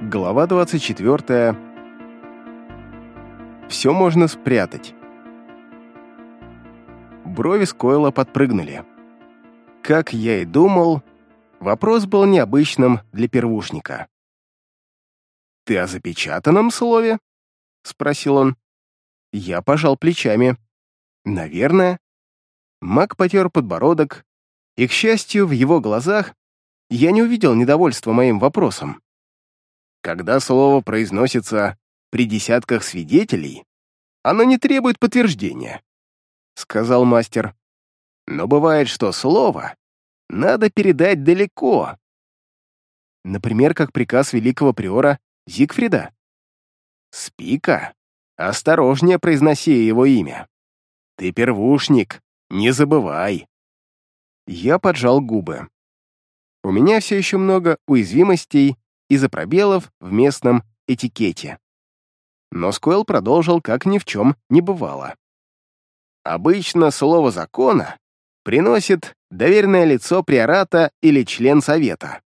Глава 24. Все можно спрятать. Брови Скойла подпрыгнули. Как я и думал, вопрос был необычным для первушника. «Ты о запечатанном слове?» — спросил он. Я пожал плечами. «Наверное». Мак потер подбородок, и, к счастью, в его глазах я не увидел недовольства моим вопросом. Когда слово произносится при десятках свидетелей, оно не требует подтверждения, — сказал мастер. Но бывает, что слово надо передать далеко. Например, как приказ великого приора Зигфрида. Спика, осторожнее произноси его имя. Ты первушник, не забывай. Я поджал губы. У меня все еще много уязвимостей из-за пробелов в местном этикете. Но Скойл продолжил, как ни в чем не бывало. Обычно слово закона приносит доверенное лицо приората или член совета.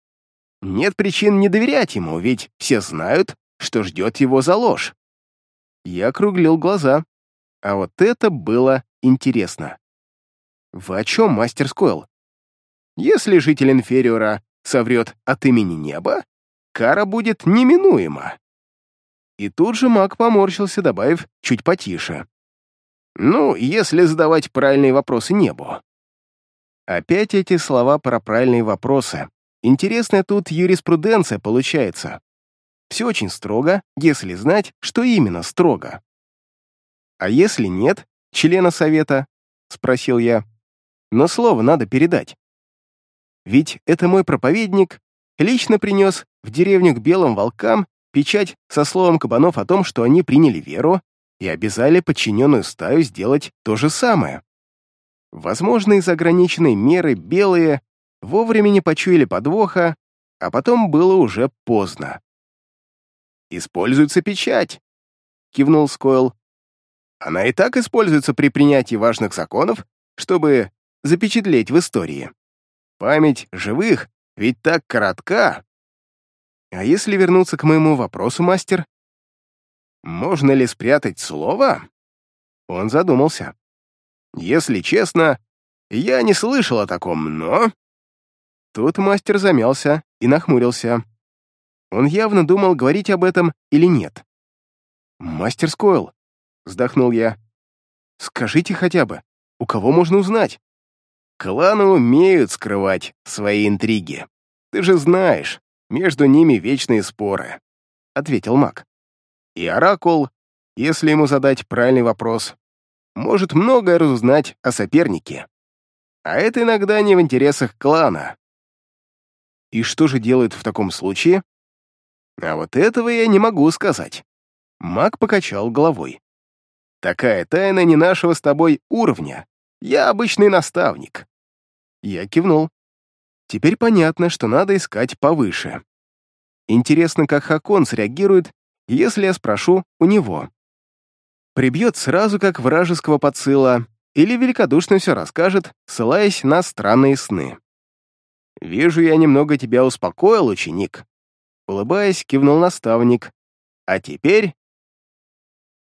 Нет причин не доверять ему, ведь все знают, что ждет его за ложь. Я округлил глаза, а вот это было интересно. Вы о чем, мастер Скойл? Если житель инфериора соврет от имени неба, кара будет неминуема. И тут же маг поморщился, добавив чуть потише. Ну, если задавать правильные вопросы небу. Опять эти слова про правильные вопросы. Интересная тут юриспруденция получается. Все очень строго, если знать, что именно строго. А если нет члена совета? Спросил я. Но слово надо передать. Ведь это мой проповедник лично принес в деревню к белым волкам печать со словом кабанов о том, что они приняли веру и обязали подчиненную стаю сделать то же самое. Возможно, из ограниченной меры белые вовремя не почуяли подвоха, а потом было уже поздно. «Используется печать», — кивнул Скойл. «Она и так используется при принятии важных законов, чтобы запечатлеть в истории. Память живых ведь так коротка. А если вернуться к моему вопросу, мастер? Можно ли спрятать слово? Он задумался. Если честно, я не слышал о таком, но... Тут мастер замялся и нахмурился. Он явно думал, говорить об этом или нет. «Мастер Скойл», — вздохнул я, — «скажите хотя бы, у кого можно узнать?» «Кланы умеют скрывать свои интриги», ты же знаешь, между ними вечные споры», — ответил маг. «И Оракул, если ему задать правильный вопрос, может многое разузнать о сопернике. А это иногда не в интересах клана». «И что же делают в таком случае?» «А вот этого я не могу сказать». Маг покачал головой. «Такая тайна не нашего с тобой уровня. Я обычный наставник». Я кивнул. Теперь понятно, что надо искать повыше. Интересно, как Хакон среагирует, если я спрошу у него. Прибьет сразу, как вражеского подсыла, или великодушно все расскажет, ссылаясь на странные сны. «Вижу, я немного тебя успокоил, ученик», — улыбаясь, кивнул наставник. «А теперь...»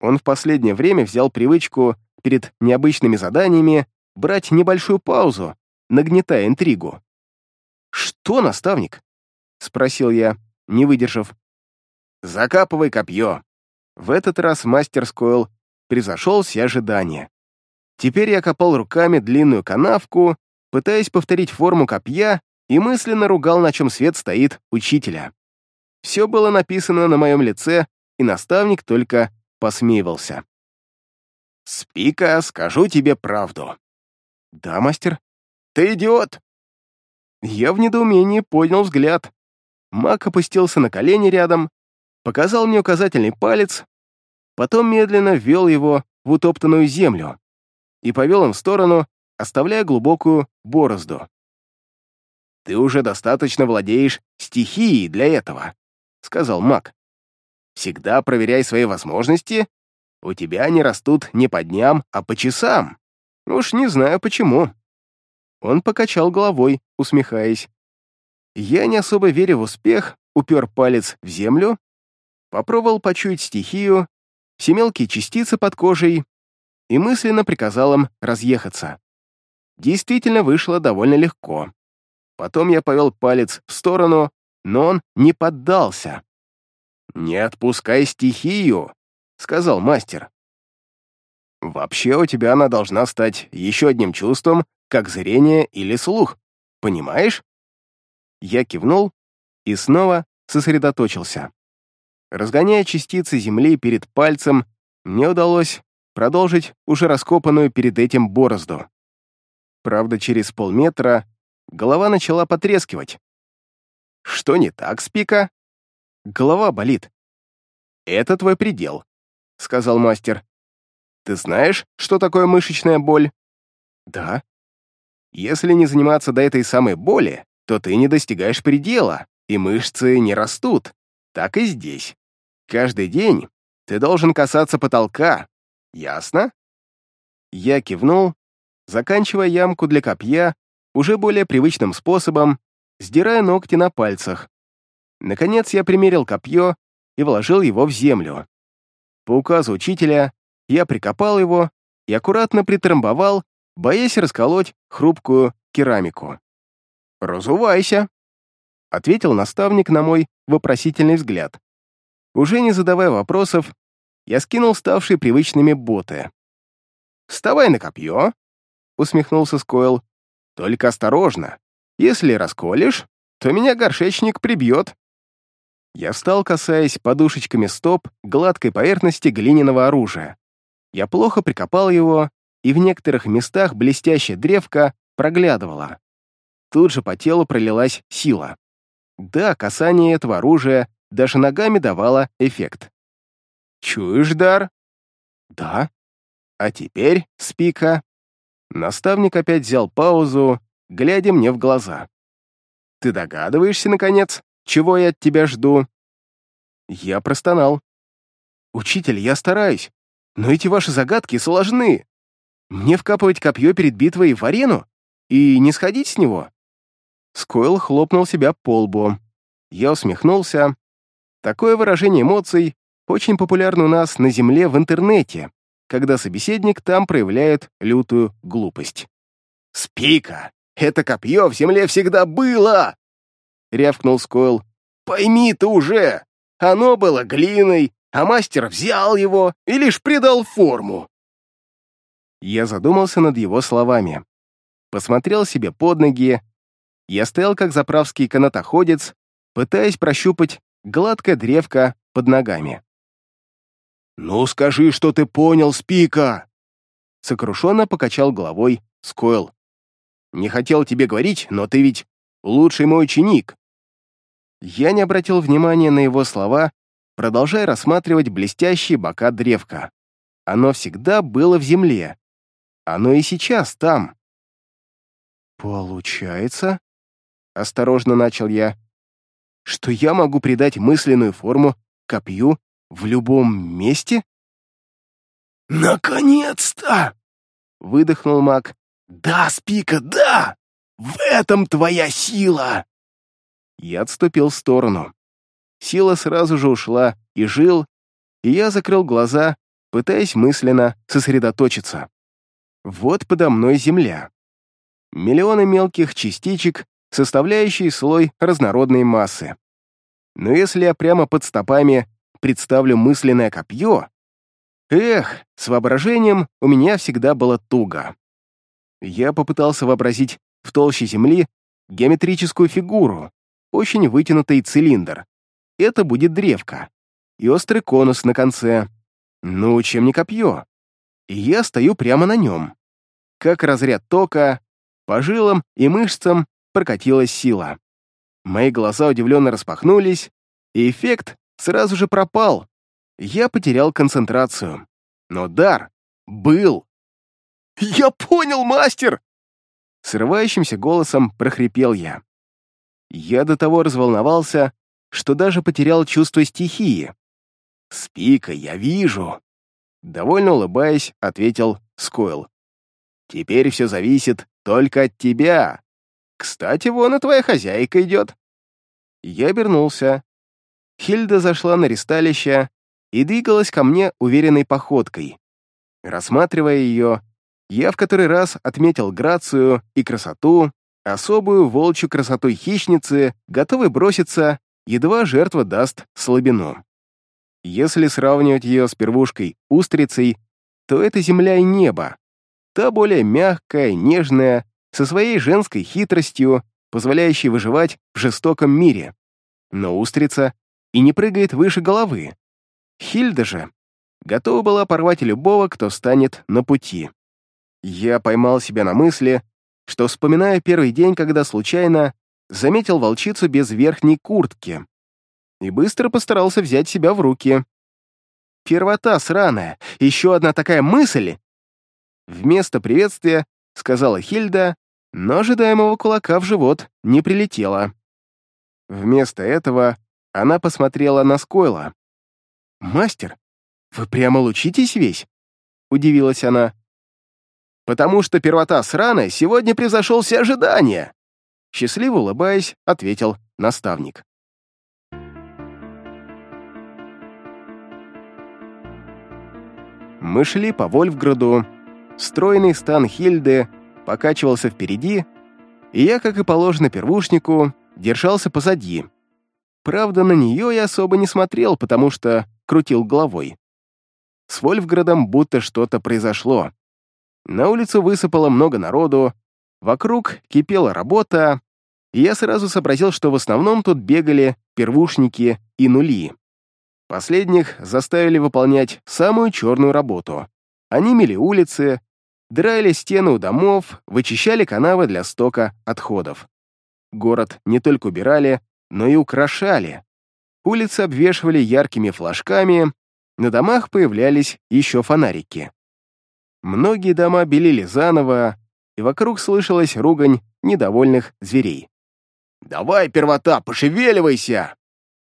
Он в последнее время взял привычку перед необычными заданиями брать небольшую паузу, нагнетая интригу. «Что, наставник?» — спросил я, не выдержав. «Закапывай копье». В этот раз мастер Скойл превзошел все ожидания. Теперь я копал руками длинную канавку, пытаясь повторить форму копья и мысленно ругал, на чем свет стоит учителя. Все было написано на моем лице, и наставник только посмеивался. «Спика, скажу тебе правду». «Да, мастер?» «Ты идиот!» Я в недоумении поднял взгляд. Мак опустился на колени рядом, показал мне указательный палец, потом медленно ввел его в утоптанную землю и повел им в сторону, оставляя глубокую борозду. «Ты уже достаточно владеешь стихией для этого», — сказал маг. «Всегда проверяй свои возможности. У тебя они растут не по дням, а по часам. Уж не знаю почему». Он покачал головой, усмехаясь. «Я не особо верю в успех, упер палец в землю, попробовал почуять стихию, все мелкие частицы под кожей и мысленно приказал им разъехаться. Действительно вышло довольно легко. Потом я повел палец в сторону, но он не поддался. «Не отпускай стихию», — сказал мастер. «Вообще у тебя она должна стать еще одним чувством, как зрение или слух. Понимаешь?» Я кивнул и снова сосредоточился. Разгоняя частицы земли перед пальцем, мне удалось продолжить уже раскопанную перед этим борозду. Правда, через полметра голова начала потрескивать. «Что не так, Спика?» «Голова болит». «Это твой предел», — сказал мастер. «Ты знаешь, что такое мышечная боль?» «Да». «Если не заниматься до этой самой боли, то ты не достигаешь предела, и мышцы не растут. Так и здесь. Каждый день ты должен касаться потолка. Ясно?» Я кивнул, заканчивая ямку для копья уже более привычным способом, сдирая ногти на пальцах. Наконец я примерил копье и вложил его в землю. По указу учителя я прикопал его и аккуратно притрамбовал, боясь расколоть хрупкую керамику. «Разувайся», — ответил наставник на мой вопросительный взгляд. Уже не задавая вопросов, я скинул ставшие привычными боты. «Вставай на копье», — усмехнулся Скойл. «Только осторожно. Если расколешь, то меня горшечник прибьет». Я встал, касаясь подушечками стоп гладкой поверхности глиняного оружия. Я плохо прикопал его, и в некоторых местах блестящая древка проглядывала. Тут же по телу пролилась сила. Да, касание этого оружия даже ногами давало эффект. «Чуешь, Дар?» «Да». «А теперь, Спика». Наставник опять взял паузу, глядя мне в глаза. «Ты догадываешься, наконец, чего я от тебя жду?» Я простонал. «Учитель, я стараюсь, но эти ваши загадки сложны. Мне вкапывать копье перед битвой в арену и не сходить с него?» Скойл хлопнул себя по лбу. Я усмехнулся. Такое выражение эмоций очень популярно у нас на Земле в интернете, когда собеседник там проявляет лютую глупость. «Спика! Это копье в Земле всегда было!» — рявкнул Скойл. «Пойми ты уже! Оно было глиной, а мастер взял его и лишь придал форму!» Я задумался над его словами. Посмотрел себе под ноги я стоял как заправский канатоходец, пытаясь прощупать гладкое древко под ногами. «Ну скажи, что ты понял, Спика!» Сокрушенно покачал головой Скойл. «Не хотел тебе говорить, но ты ведь лучший мой ученик!» Я не обратил внимания на его слова, продолжая рассматривать блестящие бока древка. Оно всегда было в земле. Оно и сейчас там. «Получается?» осторожно начал я, что я могу придать мысленную форму копью в любом месте? «Наконец-то!» — выдохнул маг. «Да, Спика, да! В этом твоя сила!» Я отступил в сторону. Сила сразу же ушла и жил, и я закрыл глаза, пытаясь мысленно сосредоточиться. Вот подо мной земля. Миллионы мелких частичек составляющий слой разнородной массы. Но если я прямо под стопами представлю мысленное копье, эх, с воображением у меня всегда было туго. Я попытался вообразить в толще земли геометрическую фигуру, очень вытянутый цилиндр. Это будет древко. И острый конус на конце. Ну, чем не копье? И я стою прямо на нем. Как разряд тока, по жилам и мышцам прокатилась сила. Мои глаза удивленно распахнулись, и эффект сразу же пропал. Я потерял концентрацию. Но дар был. «Я понял, мастер!» Срывающимся голосом прохрипел я. Я до того разволновался, что даже потерял чувство стихии. «Спика, я вижу!» Довольно улыбаясь, ответил Скойл. «Теперь все зависит только от тебя. Кстати, вон и твоя хозяйка идет. Я обернулся. Хильда зашла на ристалище и двигалась ко мне уверенной походкой. Рассматривая ее, я в который раз отметил грацию и красоту, особую волчью красоту хищницы, готовой броситься, едва жертва даст слабину. Если сравнивать ее с первушкой-устрицей, то это земля и небо. Та более мягкая, нежная, со своей женской хитростью, позволяющей выживать в жестоком мире. Но устрица и не прыгает выше головы. Хильда же готова была порвать любого, кто станет на пути. Я поймал себя на мысли, что вспоминаю первый день, когда случайно заметил волчицу без верхней куртки и быстро постарался взять себя в руки. «Первота сраная! Еще одна такая мысль!» Вместо приветствия сказала Хильда, но ожидаемого кулака в живот не прилетело. Вместо этого она посмотрела на Скойла. «Мастер, вы прямо лучитесь весь?» — удивилась она. «Потому что первота сраная сегодня превзошел все ожидания!» Счастливо улыбаясь, ответил наставник. Мы шли по Вольфграду. Стройный стан Хильды покачивался впереди, и я, как и положено первушнику, держался позади. Правда, на нее я особо не смотрел, потому что крутил головой. С Вольфградом будто что-то произошло. На улицу высыпало много народу, вокруг кипела работа, и я сразу сообразил, что в основном тут бегали первушники и нули. Последних заставили выполнять самую черную работу. Они мели улицы, драли стены у домов, вычищали канавы для стока отходов. Город не только убирали, но и украшали. Улицы обвешивали яркими флажками, на домах появлялись еще фонарики. Многие дома белили заново, и вокруг слышалась ругань недовольных зверей. «Давай, первота, пошевеливайся!»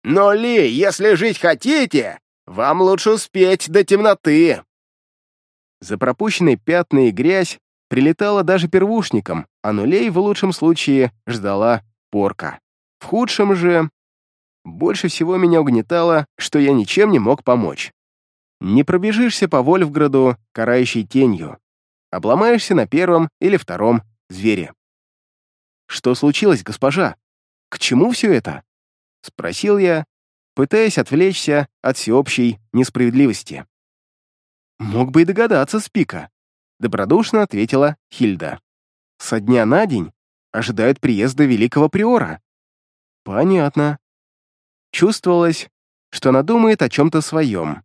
Но, Ли, если жить хотите, вам лучше успеть до темноты. За пропущенные пятна и грязь прилетала даже первушникам, а нулей в лучшем случае ждала порка. В худшем же... Больше всего меня угнетало, что я ничем не мог помочь. Не пробежишься по Вольфграду, карающей тенью. Обломаешься на первом или втором звере. Что случилось, госпожа? К чему все это? — спросил я, пытаясь отвлечься от всеобщей несправедливости. «Мог бы и догадаться, Спика», — добродушно ответила Хильда. «Со дня на день ожидают приезда великого приора». «Понятно». Чувствовалось, что она думает о чем-то своем.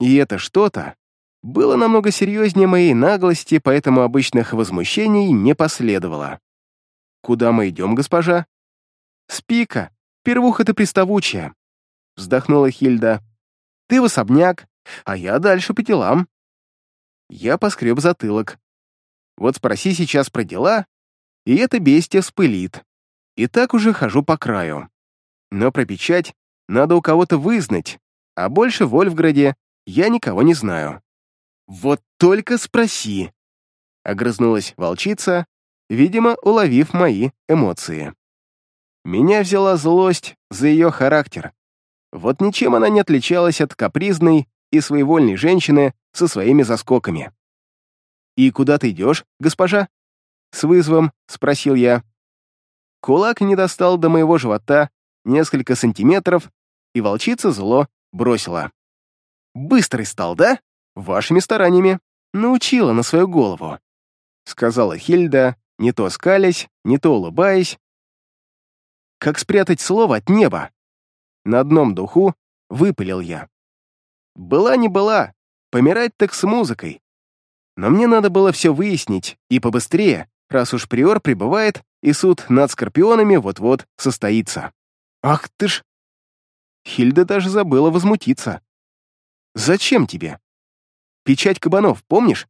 И это что-то было намного серьезнее моей наглости, поэтому обычных возмущений не последовало. «Куда мы идем, госпожа?» «Спика», Первуха ты приставучая», — вздохнула Хильда. «Ты в особняк, а я дальше по делам». Я поскреб затылок. Вот спроси сейчас про дела, и это бестия вспылит. И так уже хожу по краю. Но про печать надо у кого-то вызнать, а больше в Вольфграде я никого не знаю. «Вот только спроси!» — огрызнулась волчица, видимо, уловив мои эмоции. Меня взяла злость за ее характер. Вот ничем она не отличалась от капризной и своевольной женщины со своими заскоками. «И куда ты идешь, госпожа?» С вызовом спросил я. Кулак не достал до моего живота несколько сантиметров, и волчица зло бросила. «Быстрый стал, да? Вашими стараниями. Научила на свою голову», — сказала Хильда, не то скалясь, не то улыбаясь, как спрятать слово от неба? На одном духу выпалил я. Была не была, помирать так с музыкой. Но мне надо было все выяснить, и побыстрее, раз уж приор прибывает, и суд над скорпионами вот-вот состоится. Ах ты ж! Хильда даже забыла возмутиться. «Зачем тебе? Печать кабанов, помнишь?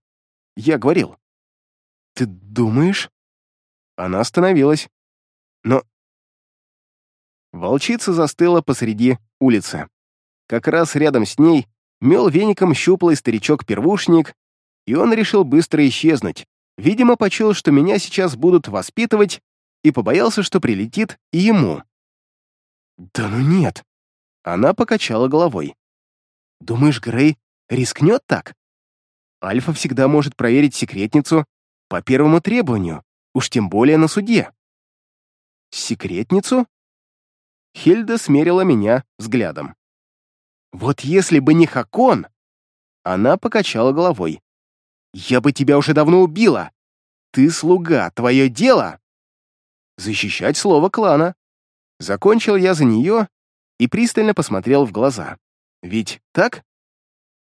Я говорил». «Ты думаешь?» Она остановилась. «Но Волчица застыла посреди улицы. Как раз рядом с ней мел веником щуплый старичок-первушник, и он решил быстро исчезнуть. Видимо, почуял, что меня сейчас будут воспитывать, и побоялся, что прилетит и ему. Да ну нет. Она покачала головой. Думаешь, Грей рискнет так? Альфа всегда может проверить секретницу по первому требованию, уж тем более на суде. Секретницу? Хильда смерила меня взглядом. Вот если бы не Хакон... Она покачала головой. Я бы тебя уже давно убила. Ты слуга, твое дело защищать слово клана. Закончил я за нее и пристально посмотрел в глаза. Ведь так?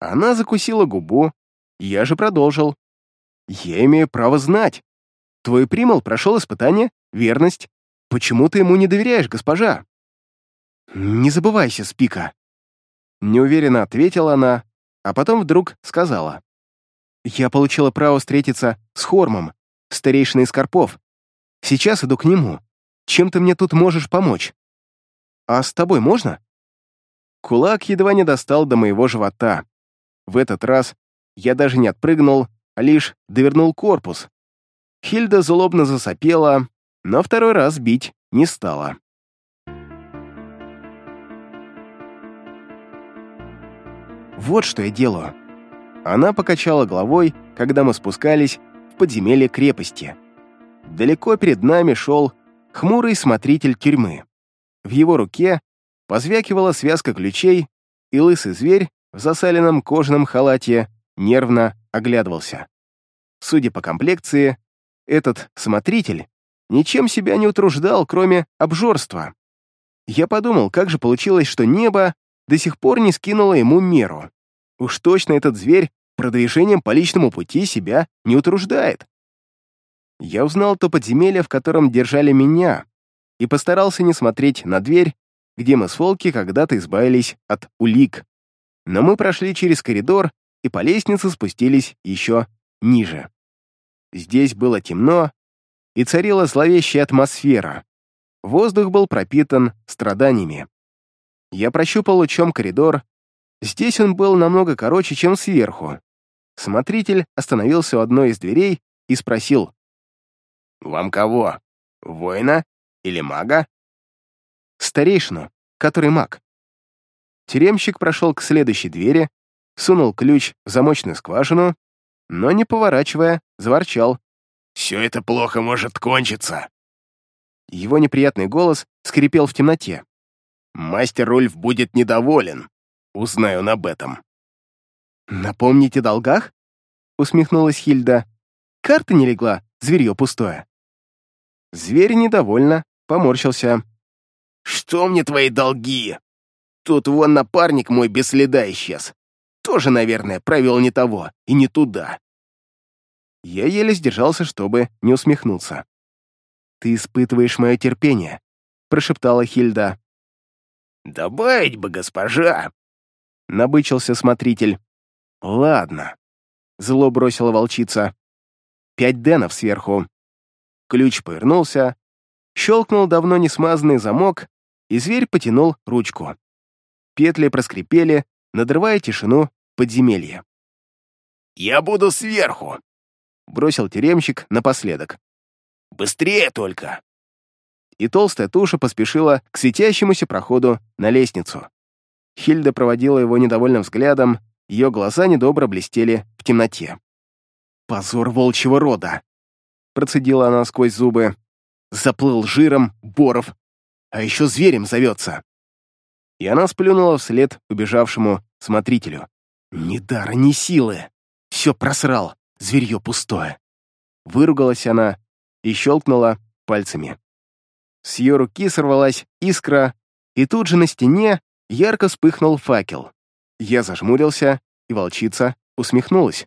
Она закусила губу, я же продолжил. Я имею право знать. Твой примол прошел испытание, верность. Почему ты ему не доверяешь, госпожа? Не забывайся, Спика. Неуверенно ответила она, а потом вдруг сказала. Я получила право встретиться с Хормом, старейшиной Скорпов. Сейчас иду к нему. Чем ты мне тут можешь помочь? А с тобой можно?» Кулак едва не достал до моего живота. В этот раз я даже не отпрыгнул, а лишь довернул корпус. Хильда злобно засопела, но второй раз бить не стала. Вот что я делаю. Она покачала головой, когда мы спускались в подземелье крепости. Далеко перед нами шел хмурый смотритель тюрьмы. В его руке позвякивала связка ключей, и лысый зверь в засаленном кожаном халате нервно оглядывался. Судя по комплекции, этот смотритель ничем себя не утруждал, кроме обжорства. Я подумал, как же получилось, что небо до сих пор не скинуло ему меру. Уж точно этот зверь продвижением по личному пути себя не утруждает я узнал то подземелье, в котором держали меня, и постарался не смотреть на дверь, где мы с Фолки когда-то избавились от улик. Но мы прошли через коридор и по лестнице спустились еще ниже. Здесь было темно, и царила зловещая атмосфера. Воздух был пропитан страданиями. Я прощупал лучом коридор. Здесь он был намного короче, чем сверху. Смотритель остановился у одной из дверей и спросил, «Вам кого? Воина или мага?» «Старейшину, который маг». Тюремщик прошел к следующей двери, сунул ключ в замочную скважину, но, не поворачивая, заворчал. «Все это плохо может кончиться!» Его неприятный голос скрипел в темноте. «Мастер Рульф будет недоволен. Узнаю он об этом». «Напомните долгах?» — усмехнулась Хильда. «Карта не легла, зверье пустое». Зверь недовольно поморщился. «Что мне твои долги? Тут вон напарник мой без следа исчез. Тоже, наверное, провел не того и не туда». Я еле сдержался, чтобы не усмехнуться. «Ты испытываешь мое терпение», — прошептала Хильда. «Добавить бы, госпожа!» — набычился смотритель. «Ладно», — зло бросила волчица. «Пять денов сверху. Ключ повернулся, щелкнул давно не смазанный замок, и зверь потянул ручку. Петли проскрипели, надрывая тишину подземелья. «Я буду сверху!» — бросил тюремщик напоследок. «Быстрее только!» И толстая туша поспешила к светящемуся проходу на лестницу. Хильда проводила его недовольным взглядом, ее глаза недобро блестели в темноте. «Позор волчьего рода!» процедила она сквозь зубы. Заплыл жиром Боров, а еще зверем зовется. И она сплюнула вслед убежавшему смотрителю. Ни дара, ни силы. Все просрал, зверье пустое. Выругалась она и щелкнула пальцами. С ее руки сорвалась искра, и тут же на стене ярко вспыхнул факел. Я зажмурился, и волчица усмехнулась.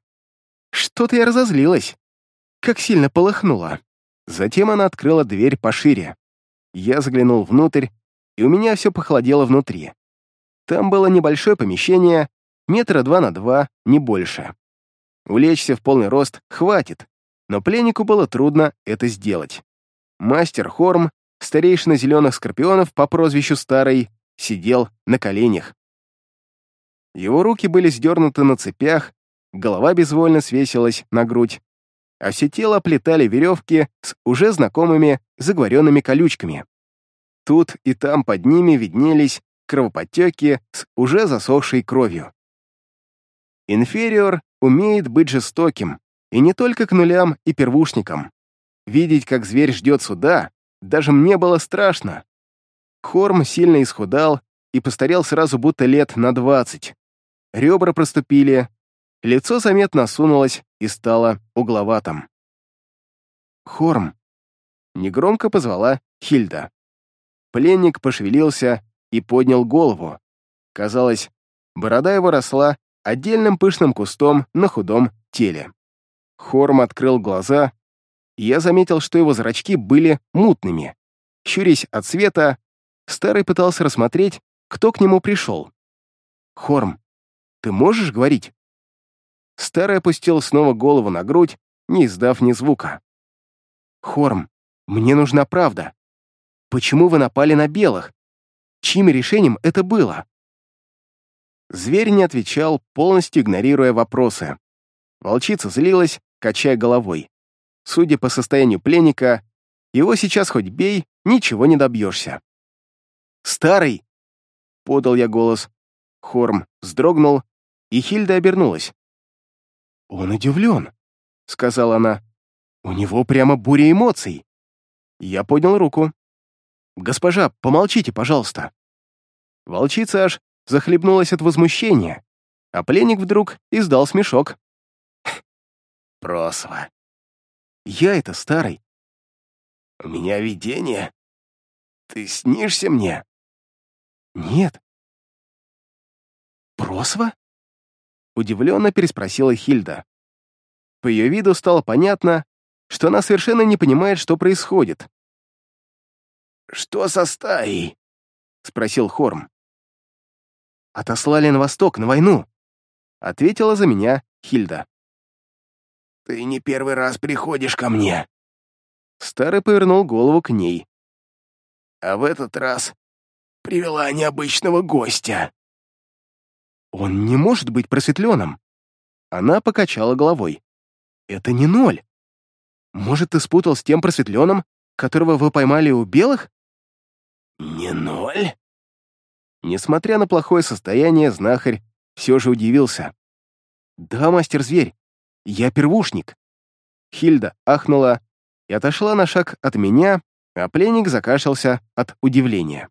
Что-то я разозлилась как сильно полыхнуло. Затем она открыла дверь пошире. Я заглянул внутрь, и у меня все похолодело внутри. Там было небольшое помещение, метра два на два, не больше. Улечься в полный рост хватит, но пленнику было трудно это сделать. Мастер Хорм, старейшина зеленых скорпионов по прозвищу Старый, сидел на коленях. Его руки были сдернуты на цепях, голова безвольно свесилась на грудь, а все тело плетали веревки с уже знакомыми заговоренными колючками. Тут и там под ними виднелись кровоподтеки с уже засохшей кровью. Инфериор умеет быть жестоким, и не только к нулям и первушникам. Видеть, как зверь ждет суда, даже мне было страшно. Хорм сильно исхудал и постарел сразу будто лет на двадцать. Ребра проступили, лицо заметно осунулось и стало угловатым. «Хорм!» — негромко позвала Хильда. Пленник пошевелился и поднял голову. Казалось, борода его росла отдельным пышным кустом на худом теле. Хорм открыл глаза, я заметил, что его зрачки были мутными. Щурясь от света, старый пытался рассмотреть, кто к нему пришел. «Хорм, ты можешь говорить?» Старый опустил снова голову на грудь, не издав ни звука. «Хорм, мне нужна правда. Почему вы напали на белых? Чьим решением это было?» Зверь не отвечал, полностью игнорируя вопросы. Волчица злилась, качая головой. Судя по состоянию пленника, его сейчас хоть бей, ничего не добьешься. «Старый!» — подал я голос. Хорм вздрогнул, и Хильда обернулась. «Он удивлен», — сказала она. «У него прямо буря эмоций». Я поднял руку. «Госпожа, помолчите, пожалуйста». Волчица аж захлебнулась от возмущения, а пленник вдруг издал смешок. «Просва». «Я это старый». «У меня видение. Ты снишься мне?» «Нет». «Просва?» Удивленно переспросила Хильда. По ее виду стало понятно, что она совершенно не понимает, что происходит. «Что со стаей?» — спросил Хорм. «Отослали на восток, на войну», — ответила за меня Хильда. «Ты не первый раз приходишь ко мне». Старый повернул голову к ней. «А в этот раз привела необычного гостя». «Он не может быть просветленным!» Она покачала головой. «Это не ноль. Может, ты спутал с тем просветленным, которого вы поймали у белых?» «Не ноль?» Несмотря на плохое состояние, знахарь все же удивился. «Да, мастер-зверь, я первушник». Хильда ахнула и отошла на шаг от меня, а пленник закашлялся от удивления.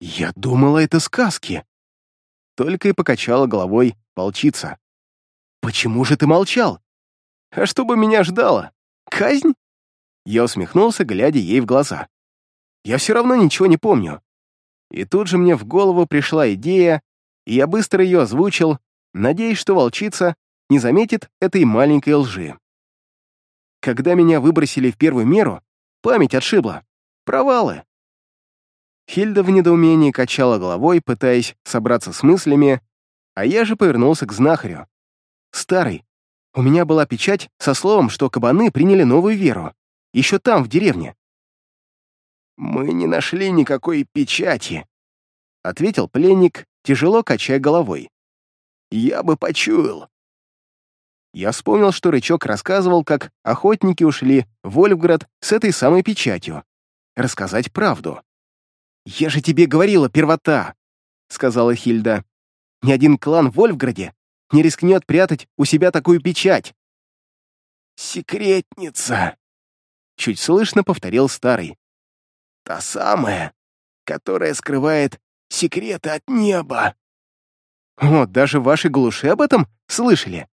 «Я думала, это сказки!» Только и покачала головой волчица. «Почему же ты молчал? А что бы меня ждало? Казнь?» Я усмехнулся, глядя ей в глаза. «Я все равно ничего не помню». И тут же мне в голову пришла идея, и я быстро ее озвучил, надеясь, что волчица не заметит этой маленькой лжи. Когда меня выбросили в первую меру, память отшибла. Провалы. Хильда в недоумении качала головой, пытаясь собраться с мыслями, а я же повернулся к знахарю. «Старый, у меня была печать со словом, что кабаны приняли новую веру. Еще там, в деревне». «Мы не нашли никакой печати», — ответил пленник, тяжело качая головой. «Я бы почуял». Я вспомнил, что Рычок рассказывал, как охотники ушли в Вольфград с этой самой печатью. Рассказать правду. «Я же тебе говорила, первота!» — сказала Хильда. «Ни один клан в Вольфграде не рискнет прятать у себя такую печать». «Секретница!» — чуть слышно повторил старый. «Та самая, которая скрывает секреты от неба». «О, даже ваши глуши об этом слышали?» —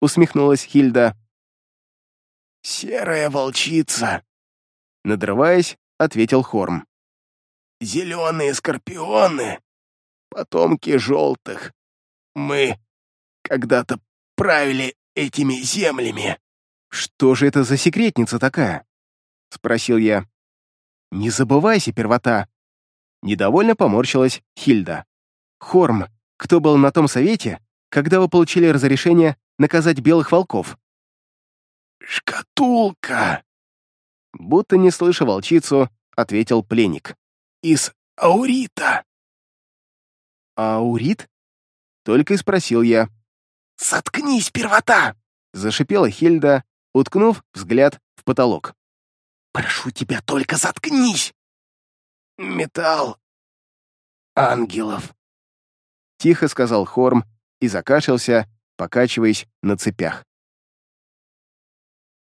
усмехнулась Хильда. «Серая волчица!» Надрываясь, ответил Хорм зеленые скорпионы, потомки желтых. Мы когда-то правили этими землями». «Что же это за секретница такая?» — спросил я. «Не забывайся, первота!» Недовольно поморщилась Хильда. «Хорм, кто был на том совете, когда вы получили разрешение наказать белых волков?» «Шкатулка!» Будто не слыша волчицу, ответил пленник из Аурита». «Аурит?» — только и спросил я. «Заткнись, первота!» — зашипела Хильда, уткнув взгляд в потолок. «Прошу тебя, только заткнись!» металл ангелов. Тихо сказал Хорм и закашлялся, покачиваясь на цепях.